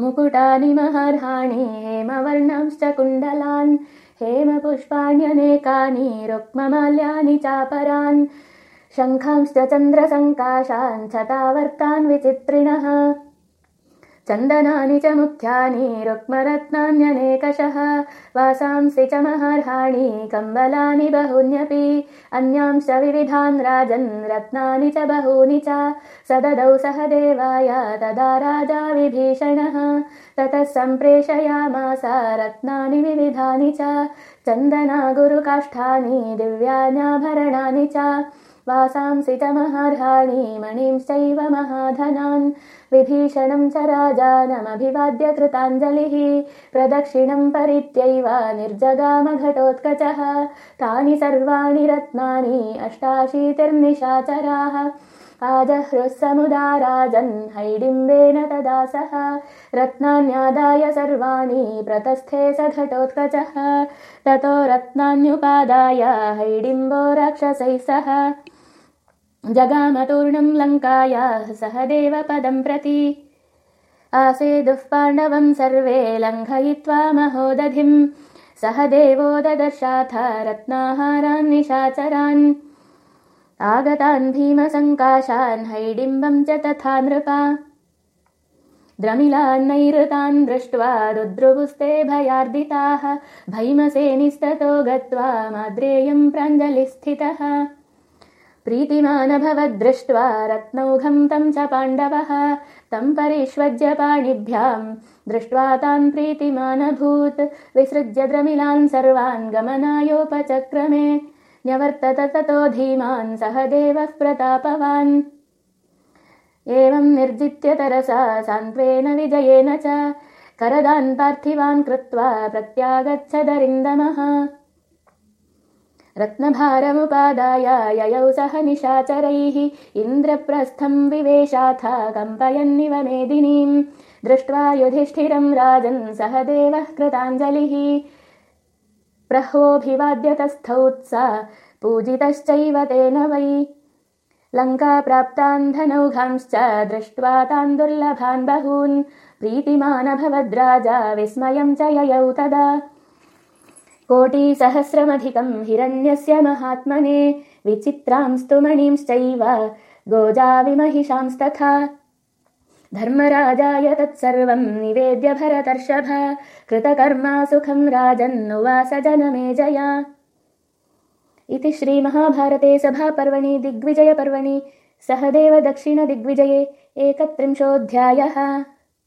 मुकुटानि महर्हाणि हेमवर्णंश्च कुण्डलान् हेमपुष्पाण्यनेकानि रुक्ममाल्यानि चापरान् शङ्खांश्च चन्द्रसङ्काशान् छतावर्तान् विचित्रिणः चन्दनानि च मुख्यानि रुक्मरत्नान्यनेकशः वासांसि च महर्हाणि कम्बलानि बहून्यपि अन्यांश्च विविधान् राजन् रत्नानि च बहूनि च स ददौ सह देवाय तदा राजा विभीषणः ततः सम्प्रेषयामास रत्नानि विविधानि च चन्दना गुरुकाष्ठानि दिव्यान्याभरणानि च वासांसि महर्हाणि मणिंश्चैव महाधनान्। विभीषणं च राजानमभिवाद्य कृताञ्जलिः। प्रदक्षिणं परित्यैव निर्जगामघटोत्कचः। तानि सर्वाणि रत्नानि अष्टाशीतिर्निशाचराः। आजह्रुः समुदा राजन् हैडिम्बेन तदा सः रत्नान्यादाय सर्वाणि प्रतस्थे स घटोत्कचः ततो रत्नान्युपादाय हैडिम्बो राक्षसैः सह जगामतूर्णं लङ्कायाः सह देवपदं प्रति। आसेदुः पाण्डवं सर्वे लङ्घयित्वा महोदधिम्। सह देवो ददर्शाथ रत्नाहारान् निशाचरान् आगतान् भीमसङ्काशान् हैडिम्बं च तथा नृपा। द्रमिलान्नैरृतान् दृष्ट्वा रुद्रुवुस्ते भयार्दिताः। भैमसेनिस्ततो गत्वा माद्रेयं प्राञ्जलिस्थितः प्रीतिमानभवद्दृष्ट्वा रत्नौघं तं च पाण्डवः तं परिष्वज्य पाणिभ्यां। दृष्ट्वा तान् प्रीतिमानभूत् विसृज्य द्रमिलान् सर्वान् गमनायोपचक्रमे। न्यवर्तत ततो धीमान् सह देवः प्रतापवान्। एवं निर्जित्य तरसा सान्त्वेन विजयेन च। करदान् पार्थिवान् कृत्वा प्रत्यागच्छदरिन्दमः रत्नभारमुपादाय ययौ सह निशाचरैः इन्द्रप्रस्थं विवेशाथ कम्पयन्निव मेदिनीम्। दृष्ट्वा युधिष्ठिरं राजन् सह देवः कृताञ्जलिः। प्रह्वोऽभिवाद्यतस्थौत्सा पूजितश्चैव तेन वै। लङ्काप्राप्तान् धनौघांश्च दृष्ट्वा तान् दुर्लभान् बहून्। प्रीतिमानभवद्राजा विस्मयं च ययौ तदा कोटिसहस्रमधिकं हिरण्यस्य महात्मने विचित्रांस्तु मणिंश्चैव गोजाविमहिषांस्तथा। धर्मराजाय तत्सर्वं निवेद्य भरतर्षभ कृतकर्मा सुखं राजन्नुवास जनमे जया। इति श्रीमहाभारते सभापर्वणि दिग्विजयपर्वणि सहदेव दक्षिणदिग्विजये एकत्रिंशोऽध्यायः